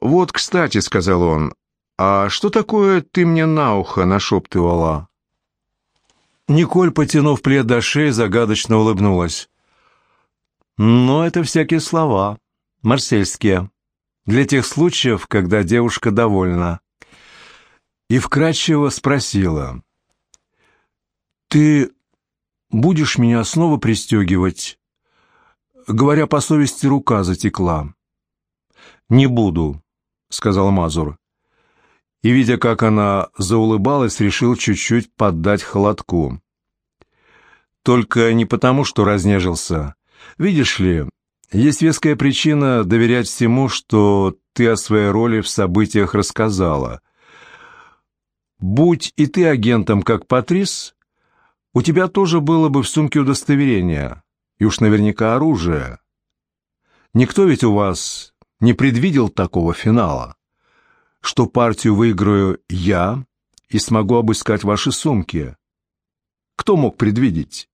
«Вот, кстати», — сказал он, — «а что такое ты мне на ухо нашептывала?» Николь, потянув плед до шеи, загадочно улыбнулась. «Но это всякие слова, марсельские, для тех случаев, когда девушка довольна». И вкратчиво спросила, «Ты будешь меня снова пристегивать?» Говоря по совести, рука затекла. «Не буду», — сказал Мазур. И, видя, как она заулыбалась, решил чуть-чуть поддать холодку. Только не потому, что разнежился. Видишь ли, есть веская причина доверять всему, что ты о своей роли в событиях рассказала. Будь и ты агентом, как Патрис, у тебя тоже было бы в сумке удостоверение, и уж наверняка оружие. Никто ведь у вас не предвидел такого финала, что партию выиграю я и смогу обыскать ваши сумки. Кто мог предвидеть?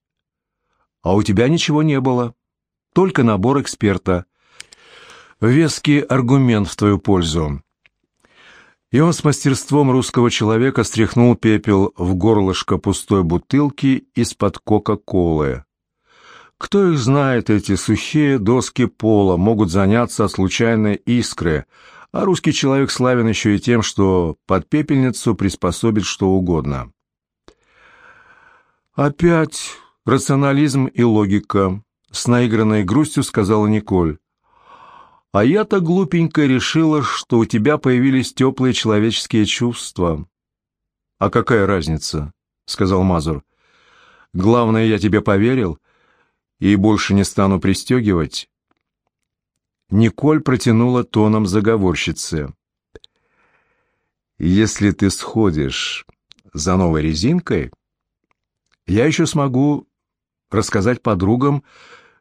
А у тебя ничего не было, только набор эксперта. Веский аргумент в твою пользу. И он с мастерством русского человека стряхнул пепел в горлышко пустой бутылки из-под Кока-Колы. Кто их знает, эти сухие доски пола могут заняться от случайной искры, а русский человек славен еще и тем, что под пепельницу приспособит что угодно. Опять рационализм и логика, с наигранной грустью сказала Николь. А я-то глупенько решила, что у тебя появились теплые человеческие чувства. А какая разница? сказал Мазур. Главное, я тебе поверил — и больше не стану пристегивать». Николь протянула тоном заговорщицы. «Если ты сходишь за новой резинкой, я еще смогу рассказать подругам,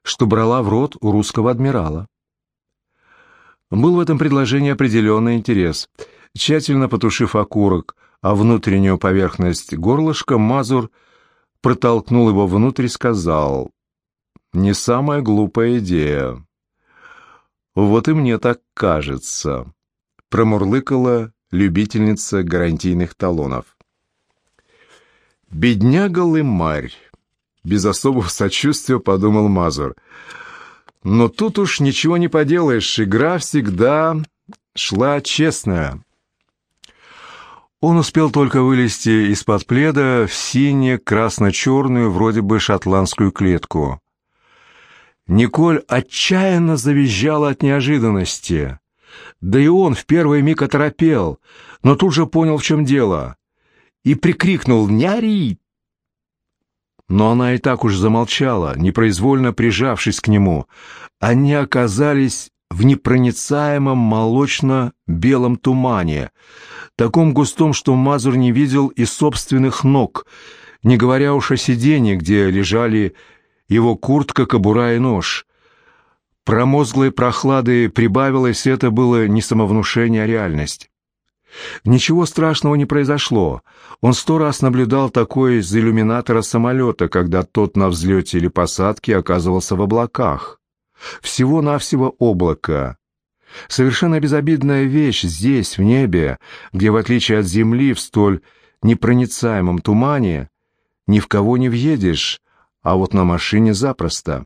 что брала в рот у русского адмирала». Был в этом предложении определенный интерес. Тщательно потушив окурок, а внутреннюю поверхность горлышка, Мазур протолкнул его внутрь и сказал не самая глупая идея. Вот и мне так кажется, промурлыкала любительница гарантийных талонов. Бедняга Лымарь, без особого сочувствия подумал Мазур. Но тут уж ничего не поделаешь, игра всегда шла честная. Он успел только вылезти из-под пледа в сине-красно-черную, вроде бы шотландскую клетку. Николь отчаянно завизжала от неожиданности. Да и он в первый миг оторопел, но тут же понял, в чем дело, и прикрикнул «Няри!». Но она и так уж замолчала, непроизвольно прижавшись к нему. Они оказались в непроницаемом молочно-белом тумане, таком густом, что Мазур не видел и собственных ног, не говоря уж о сиденье, где лежали его куртка, кобура и нож. Промозглой прохлады прибавилось, это было не самовнушение, а реальность. Ничего страшного не произошло. Он сто раз наблюдал такое из иллюминатора самолета, когда тот на взлете или посадке оказывался в облаках. Всего-навсего облако. Совершенно безобидная вещь здесь, в небе, где, в отличие от Земли, в столь непроницаемом тумане, ни в кого не въедешь, а вот на машине запросто.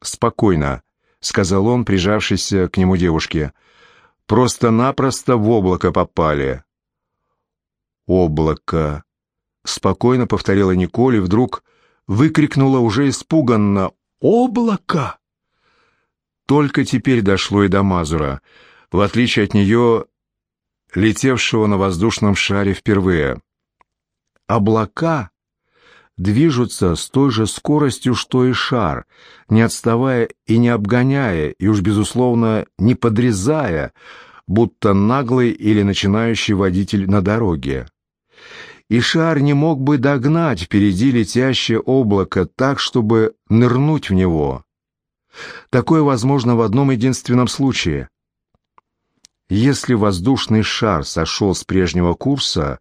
«Спокойно», — сказал он, прижавшийся к нему девушке. «Просто-напросто в облако попали». «Облако», — спокойно повторила Николь и вдруг выкрикнула уже испуганно «Облако!». Только теперь дошло и до Мазура, в отличие от нее, летевшего на воздушном шаре впервые. Облака движутся с той же скоростью, что и шар, не отставая и не обгоняя, и уж, безусловно, не подрезая, будто наглый или начинающий водитель на дороге. И шар не мог бы догнать впереди летящее облако так, чтобы нырнуть в него. Такое возможно в одном единственном случае. Если воздушный шар сошел с прежнего курса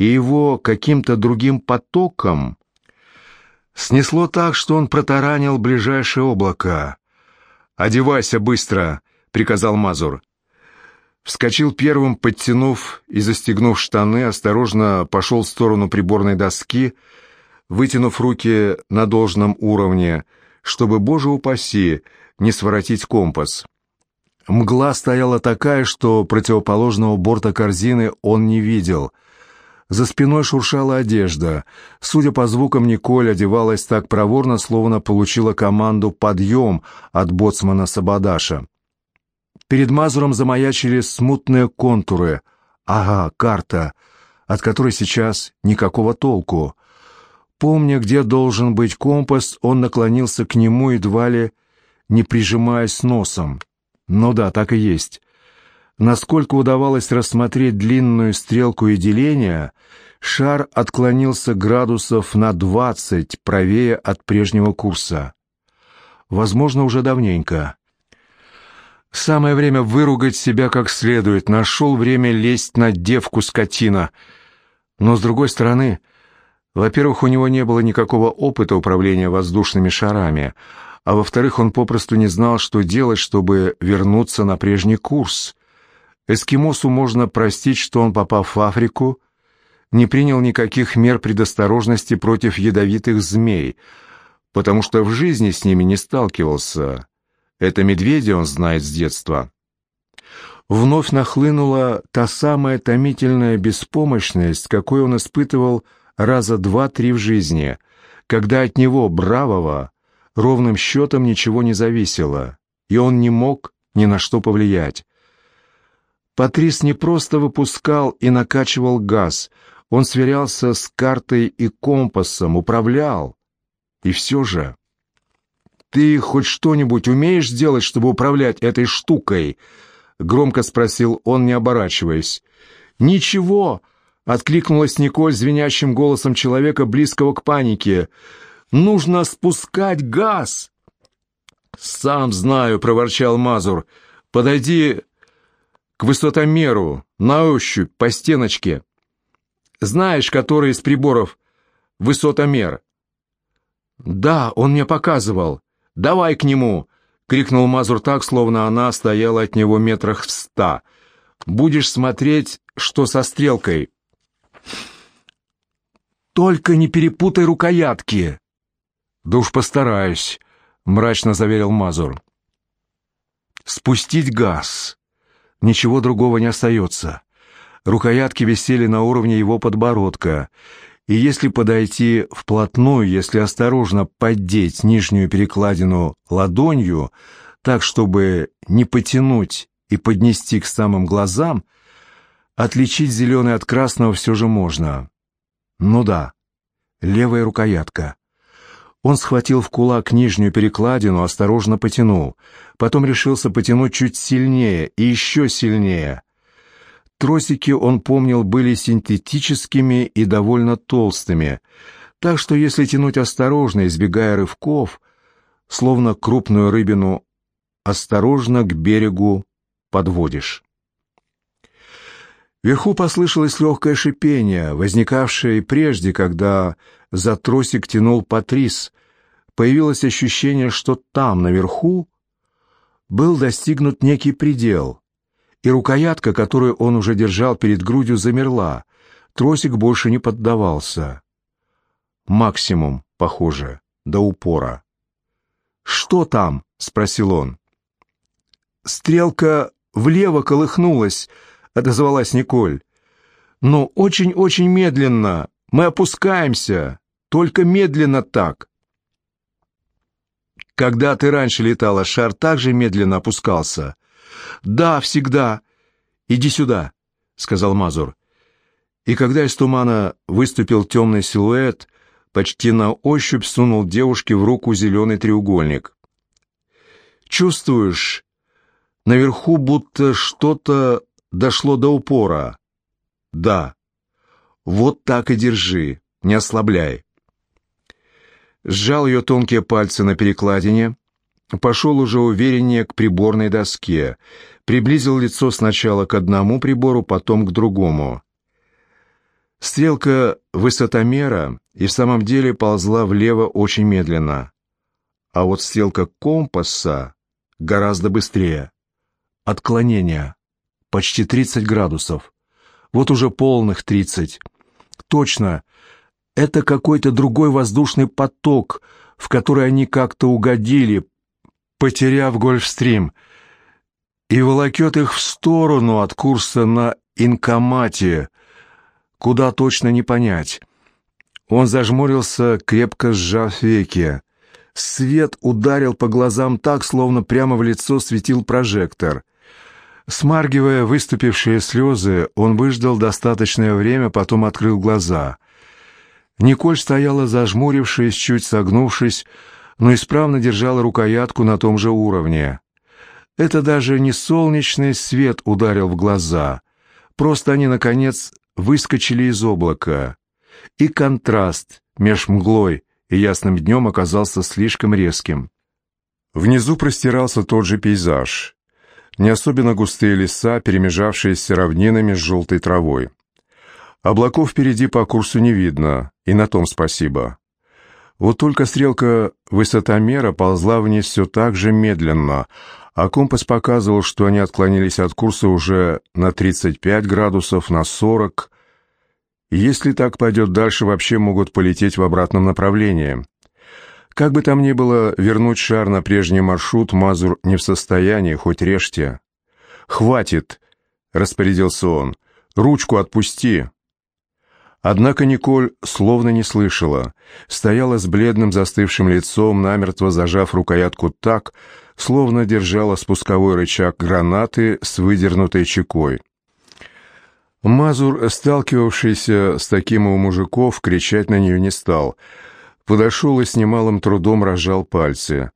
и его каким-то другим потоком снесло так, что он протаранил ближайшее облако. «Одевайся быстро!» — приказал Мазур. Вскочил первым, подтянув и застегнув штаны, осторожно пошел в сторону приборной доски, вытянув руки на должном уровне, чтобы, боже упаси, не своротить компас. Мгла стояла такая, что противоположного борта корзины он не видел. За спиной шуршала одежда. Судя по звукам, Николь одевалась так проворно, словно получила команду «подъем» от боцмана Сабадаша. Перед Мазуром замаячили смутные контуры. Ага, карта, от которой сейчас никакого толку. Помня, где должен быть компас, он наклонился к нему, едва ли не прижимаясь носом. Ну да, так и есть. Насколько удавалось рассмотреть длинную стрелку и деления, шар отклонился градусов на двадцать правее от прежнего курса. Возможно, уже давненько. Самое время выругать себя как следует. Нашел время лезть на девку скотина. Но, с другой стороны, во-первых, у него не было никакого опыта управления воздушными шарами, а во-вторых, он попросту не знал, что делать, чтобы вернуться на прежний курс. Эскимосу можно простить, что он, попав в Африку, не принял никаких мер предосторожности против ядовитых змей, потому что в жизни с ними не сталкивался. Это медведя он знает с детства. Вновь нахлынула та самая томительная беспомощность, какой он испытывал раза два-три в жизни, когда от него, бравого, ровным счетом ничего не зависело, и он не мог ни на что повлиять. Патрис не просто выпускал и накачивал газ, он сверялся с картой и компасом, управлял. И все же... «Ты хоть что-нибудь умеешь делать, чтобы управлять этой штукой?» — громко спросил он, не оборачиваясь. «Ничего!» — откликнулась Николь звенящим голосом человека, близкого к панике. «Нужно спускать газ!» «Сам знаю», — проворчал Мазур. «Подойди к высотомеру, на ощупь, по стеночке. Знаешь, который из приборов высотомер?» «Да, он мне показывал. «Давай к нему!» — крикнул Мазур так, словно она стояла от него метрах в ста. «Будешь смотреть, что со стрелкой». «Только не перепутай рукоятки!» «Да уж постараюсь», — мрачно заверил Мазур. «Спустить газ. Ничего другого не остается». Рукоятки висели на уровне его подбородка, и если подойти вплотную, если осторожно поддеть нижнюю перекладину ладонью, так, чтобы не потянуть и поднести к самым глазам, отличить зеленый от красного все же можно. Ну да, левая рукоятка. Он схватил в кулак нижнюю перекладину, осторожно потянул. Потом решился потянуть чуть сильнее и еще сильнее. Тросики, он помнил, были синтетическими и довольно толстыми, так что если тянуть осторожно, избегая рывков, словно крупную рыбину, осторожно к берегу подводишь. Вверху послышалось легкое шипение, возникавшее прежде, когда за тросик тянул Патрис. Появилось ощущение, что там, наверху, был достигнут некий предел и рукоятка, которую он уже держал перед грудью, замерла. Тросик больше не поддавался. Максимум, похоже, до упора. «Что там?» — спросил он. «Стрелка влево колыхнулась», — отозвалась Николь. «Но очень-очень медленно. Мы опускаемся. Только медленно так». «Когда ты раньше летала, шар также медленно опускался?» «Да, всегда. Иди сюда», — сказал Мазур. И когда из тумана выступил темный силуэт, почти на ощупь сунул девушке в руку зеленый треугольник. «Чувствуешь, наверху будто что-то дошло до упора?» «Да. Вот так и держи, не ослабляй». Сжал ее тонкие пальцы на перекладине, пошел уже увереннее к приборной доске, приблизил лицо сначала к одному прибору, потом к другому. Стрелка высотомера и в самом деле ползла влево очень медленно, а вот стрелка компаса гораздо быстрее. Отклонение. почти 30 градусов. Вот уже полных 30. Точно, это какой-то другой воздушный поток, в который они как-то угодили, потеряв Гольфстрим, и волокет их в сторону от курса на Инкомате, куда точно не понять. Он зажмурился, крепко сжав веки. Свет ударил по глазам так, словно прямо в лицо светил прожектор. Смаргивая выступившие слезы, он выждал достаточное время, потом открыл глаза. Николь стояла зажмурившись, чуть согнувшись, но исправно держала рукоятку на том же уровне. Это даже не солнечный свет ударил в глаза. Просто они, наконец, выскочили из облака. И контраст меж мглой и ясным днем оказался слишком резким. Внизу простирался тот же пейзаж. Не особенно густые леса, перемежавшиеся равнинами с желтой травой. Облаков впереди по курсу не видно, и на том спасибо. Вот только стрелка высотомера ползла вниз все так же медленно, а компас показывал, что они отклонились от курса уже на 35 градусов, на 40. Если так пойдет дальше, вообще могут полететь в обратном направлении. Как бы там ни было, вернуть шар на прежний маршрут Мазур не в состоянии, хоть режьте. «Хватит!» — распорядился он. «Ручку отпусти!» Однако Николь словно не слышала, стояла с бледным застывшим лицом, намертво зажав рукоятку так, словно держала спусковой рычаг гранаты с выдернутой чекой. Мазур, сталкивавшийся с таким у мужиков, кричать на нее не стал. Подошел и с немалым трудом разжал пальцы.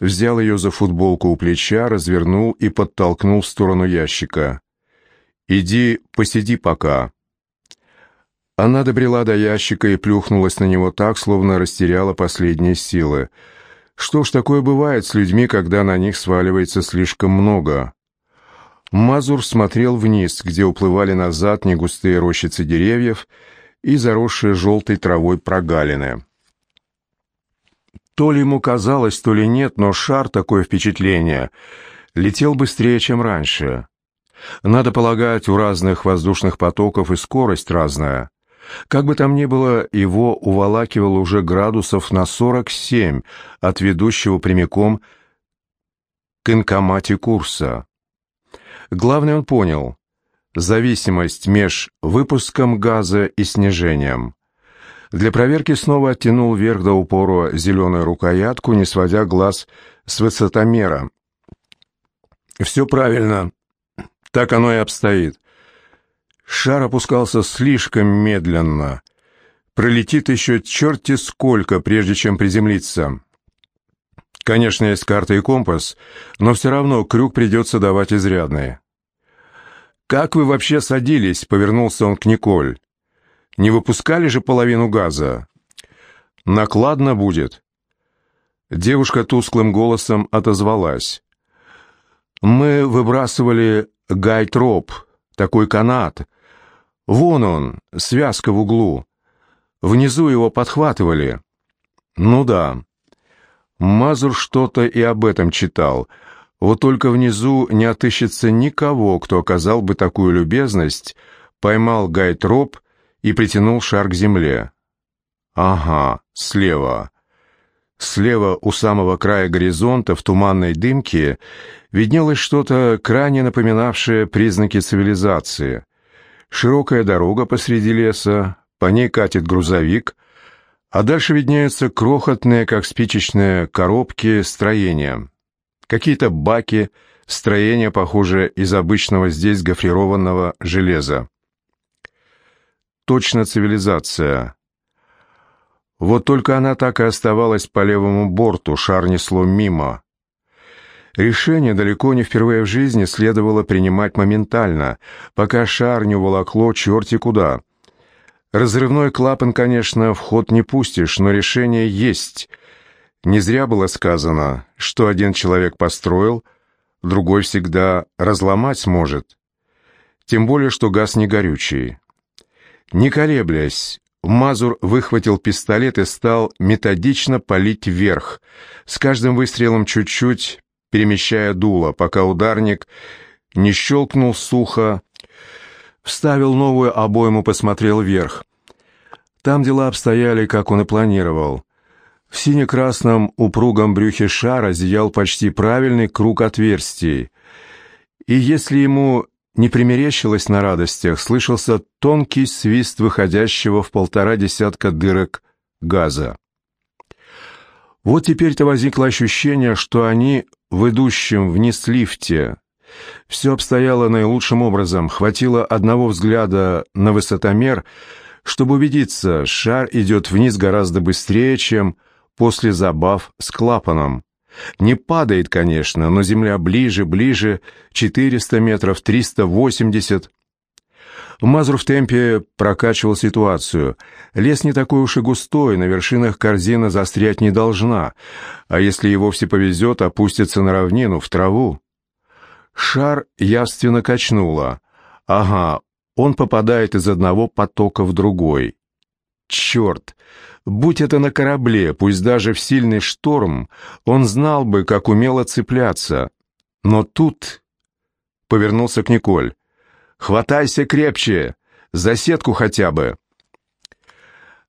Взял ее за футболку у плеча, развернул и подтолкнул в сторону ящика. «Иди, посиди пока», она добрела до ящика и плюхнулась на него так, словно растеряла последние силы. Что ж такое бывает с людьми, когда на них сваливается слишком много? Мазур смотрел вниз, где уплывали назад негустые рощицы деревьев и заросшие желтой травой прогалины. То ли ему казалось, то ли нет, но шар, такое впечатление, летел быстрее, чем раньше. Надо полагать, у разных воздушных потоков и скорость разная. Как бы там ни было, его уволакивало уже градусов на 47 от ведущего прямиком к инкомате курса. Главное он понял – зависимость меж выпуском газа и снижением. Для проверки снова оттянул вверх до упора зеленую рукоятку, не сводя глаз с высотомера. «Все правильно. Так оно и обстоит. Шар опускался слишком медленно. Пролетит еще черти сколько, прежде чем приземлиться. Конечно, есть карта и компас, но все равно крюк придется давать изрядный. «Как вы вообще садились?» — повернулся он к Николь. «Не выпускали же половину газа?» «Накладно будет». Девушка тусклым голосом отозвалась. «Мы выбрасывали гайтроп, такой канат, Вон он, связка в углу. Внизу его подхватывали. Ну да. Мазур что-то и об этом читал. Вот только внизу не отыщется никого, кто оказал бы такую любезность, поймал гайтроп и притянул шар к земле. Ага, слева. Слева у самого края горизонта в туманной дымке виднелось что-то крайне напоминавшее признаки цивилизации. Широкая дорога посреди леса, по ней катит грузовик, а дальше виднеются крохотные, как спичечные коробки, строения. Какие-то баки, строения, похожие из обычного здесь гофрированного железа. Точно цивилизация. Вот только она так и оставалась по левому борту, шар несло мимо. Решение далеко не впервые в жизни следовало принимать моментально, пока шар не уволокло черти куда. Разрывной клапан, конечно, в ход не пустишь, но решение есть. Не зря было сказано, что один человек построил, другой всегда разломать сможет. Тем более, что газ не горючий. Не колеблясь, Мазур выхватил пистолет и стал методично палить вверх, с каждым выстрелом чуть-чуть перемещая дуло, пока ударник не щелкнул сухо. Вставил новую обойму, посмотрел вверх. Там дела обстояли, как он и планировал. В сине-красном упругом брюхе шара зиял почти правильный круг отверстий. И если ему не примерещилось на радостях, слышался тонкий свист выходящего в полтора десятка дырок газа. Вот теперь-то возникло ощущение, что они в идущем вниз лифте. Все обстояло наилучшим образом, хватило одного взгляда на высотомер, чтобы убедиться, шар идет вниз гораздо быстрее, чем после забав с клапаном. Не падает, конечно, но земля ближе, ближе, 400 метров, 380. Мазур в темпе прокачивал ситуацию. Лес не такой уж и густой, на вершинах корзина застрять не должна, а если и вовсе повезет, опустится на равнину, в траву. Шар явственно качнуло. Ага, он попадает из одного потока в другой. Черт! Будь это на корабле, пусть даже в сильный шторм, он знал бы, как умело цепляться. Но тут... Повернулся к Николь. «Хватайся крепче! За сетку хотя бы!»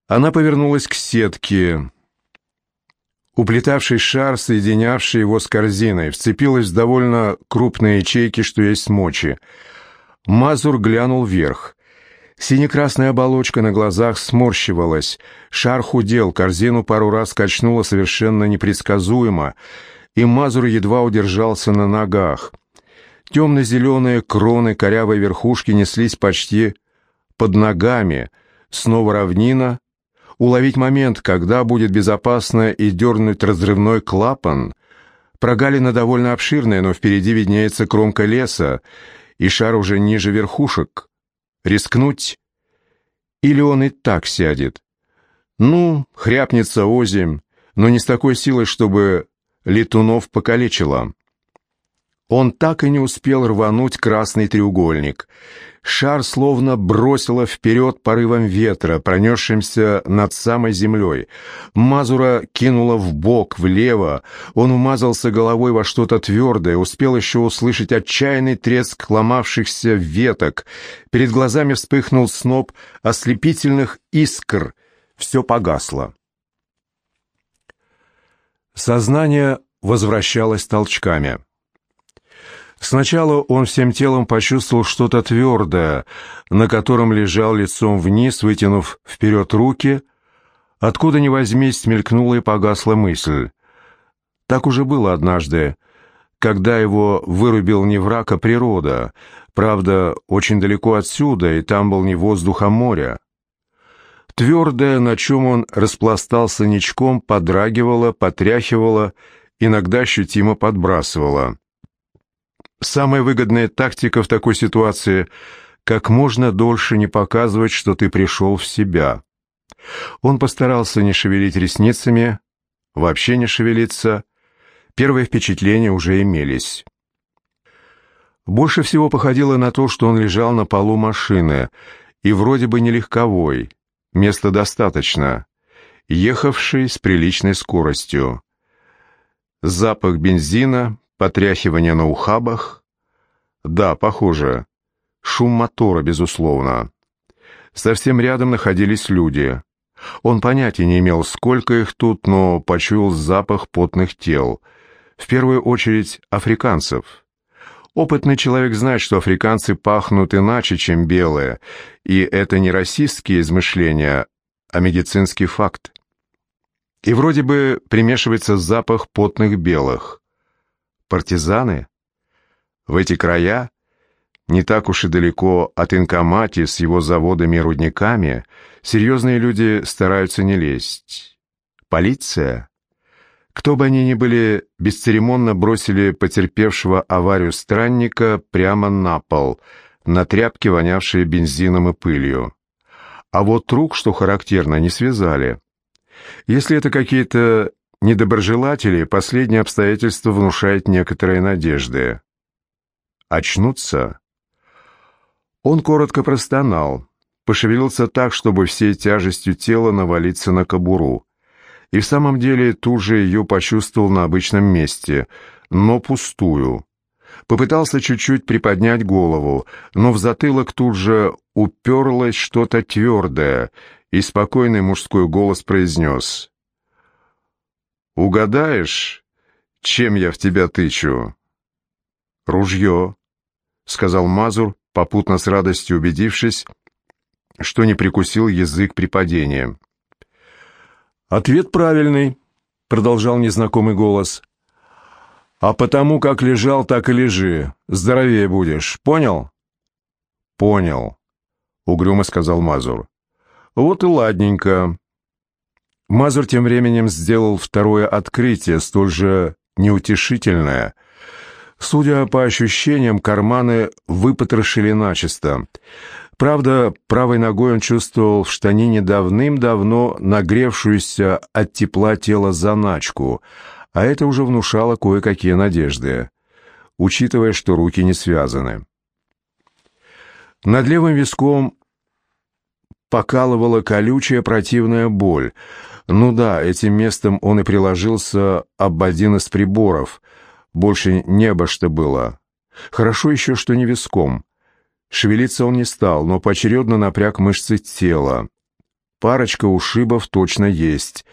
Она повернулась к сетке. Уплетавший шар, соединявший его с корзиной, вцепилась в довольно крупные ячейки, что есть мочи. Мазур глянул вверх. Синекрасная оболочка на глазах сморщивалась, шар худел, корзину пару раз качнуло совершенно непредсказуемо, и Мазур едва удержался на ногах. Темно-зеленые кроны корявой верхушки неслись почти под ногами, снова равнина. Уловить момент, когда будет безопасно и дернуть разрывной клапан. Прогалина довольно обширная, но впереди виднеется кромка леса, и шар уже ниже верхушек. Рискнуть? Или он и так сядет? Ну, хряпнется озим, но не с такой силой, чтобы летунов покалечило. Он так и не успел рвануть красный треугольник. Шар словно бросило вперед порывом ветра, пронесшимся над самой землей. Мазура кинула в бок, влево. Он умазался головой во что-то твердое, успел еще услышать отчаянный треск ломавшихся веток. Перед глазами вспыхнул сноп ослепительных искр. Все погасло. Сознание возвращалось толчками. Сначала он всем телом почувствовал что-то твердое, на котором лежал лицом вниз, вытянув вперед руки. Откуда ни возьмись, мелькнула и погасла мысль. Так уже было однажды, когда его вырубил не враг, а природа. Правда, очень далеко отсюда, и там был не воздух, а море. Твердое, на чем он распластался ничком, подрагивало, потряхивало, иногда ощутимо подбрасывало. Самая выгодная тактика в такой ситуации — как можно дольше не показывать, что ты пришел в себя. Он постарался не шевелить ресницами, вообще не шевелиться. Первые впечатления уже имелись. Больше всего походило на то, что он лежал на полу машины, и вроде бы не легковой, места достаточно, ехавший с приличной скоростью. Запах бензина, потряхивание на ухабах. Да, похоже. Шум мотора, безусловно. Совсем рядом находились люди. Он понятия не имел, сколько их тут, но почуял запах потных тел. В первую очередь африканцев. Опытный человек знает, что африканцы пахнут иначе, чем белые, и это не расистские измышления, а медицинский факт. И вроде бы примешивается запах потных белых. Партизаны? В эти края, не так уж и далеко от Инкомати с его заводами и рудниками, серьезные люди стараются не лезть. Полиция? Кто бы они ни были, бесцеремонно бросили потерпевшего аварию странника прямо на пол, на тряпки, вонявшие бензином и пылью. А вот рук, что характерно, не связали. Если это какие-то недоброжелатели, последнее обстоятельство внушает некоторые надежды. Очнуться? Он коротко простонал, пошевелился так, чтобы всей тяжестью тела навалиться на кобуру. И в самом деле тут же ее почувствовал на обычном месте, но пустую. Попытался чуть-чуть приподнять голову, но в затылок тут же уперлось что-то твердое, и спокойный мужской голос произнес. «Угадаешь, чем я в тебя тычу?» «Ружье», — сказал Мазур, попутно с радостью убедившись, что не прикусил язык при падении. «Ответ правильный», — продолжал незнакомый голос. «А потому как лежал, так и лежи. Здоровее будешь. Понял?» «Понял», — угрюмо сказал Мазур. «Вот и ладненько». Мазур тем временем сделал второе открытие, столь же неутешительное — Судя по ощущениям, карманы выпотрошили начисто. Правда, правой ногой он чувствовал в штанине давным-давно нагревшуюся от тепла тела заначку, а это уже внушало кое-какие надежды, учитывая, что руки не связаны. Над левым виском покалывала колючая противная боль. Ну да, этим местом он и приложился об один из приборов — больше не обо что было. Хорошо еще, что не виском. Шевелиться он не стал, но поочередно напряг мышцы тела. Парочка ушибов точно есть.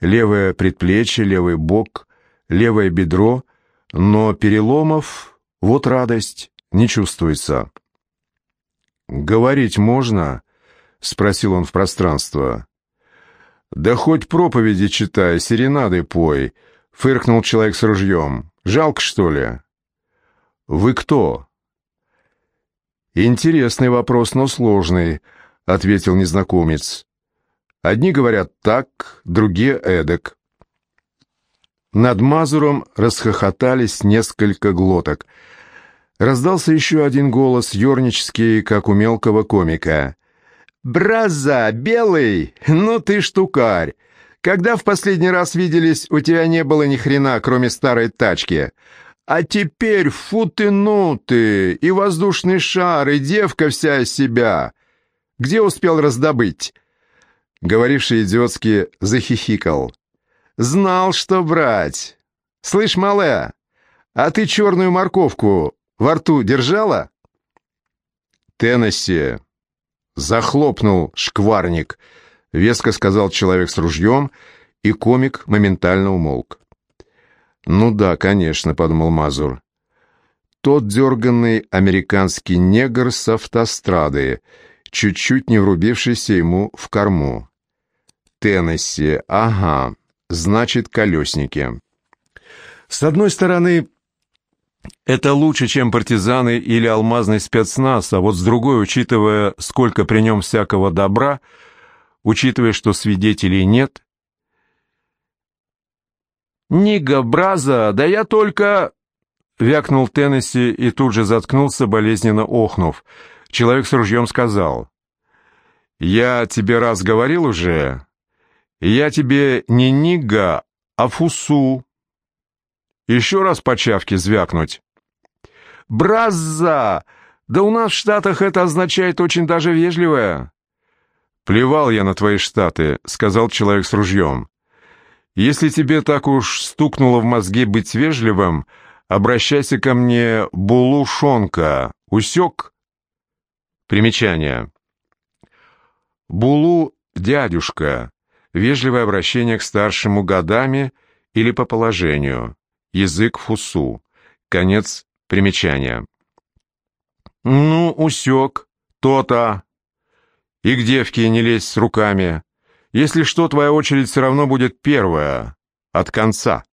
Левое предплечье, левый бок, левое бедро, но переломов, вот радость, не чувствуется. «Говорить можно?» — спросил он в пространство. «Да хоть проповеди читай, серенады пой», — фыркнул человек с ружьем. Жалко, что ли? Вы кто? Интересный вопрос, но сложный, ответил незнакомец. Одни говорят так, другие эдак. Над Мазуром расхохотались несколько глоток. Раздался еще один голос, ернический, как у мелкого комика. «Браза, белый, ну ты штукарь! Когда в последний раз виделись, у тебя не было ни хрена, кроме старой тачки. А теперь фу ты ну ты, и воздушный шар, и девка вся из себя. Где успел раздобыть?» Говоривший идиотски захихикал. «Знал, что брать. Слышь, малая, а ты черную морковку во рту держала?» «Теннесси!» Захлопнул шкварник — веско сказал человек с ружьем, и комик моментально умолк. «Ну да, конечно», — подумал Мазур. «Тот дерганный американский негр с автострады, чуть-чуть не врубившийся ему в корму. Теннесси, ага, значит, колесники». С одной стороны, это лучше, чем партизаны или алмазный спецназ, а вот с другой, учитывая, сколько при нем всякого добра, — учитывая, что свидетелей нет? «Нига, Браза, да я только...» Вякнул Теннесси и тут же заткнулся, болезненно охнув. Человек с ружьем сказал. «Я тебе раз говорил уже. Я тебе не Нига, а Фусу. Еще раз по чавке звякнуть». «Браза! Да у нас в Штатах это означает очень даже вежливое. «Плевал я на твои штаты», — сказал человек с ружьем. «Если тебе так уж стукнуло в мозги быть вежливым, обращайся ко мне, Булушонка. Усек?» Примечание. Булу — дядюшка. Вежливое обращение к старшему годами или по положению. Язык фусу. Конец примечания. «Ну, усек. То-то. И к девке не лезь с руками. Если что, твоя очередь все равно будет первая, от конца.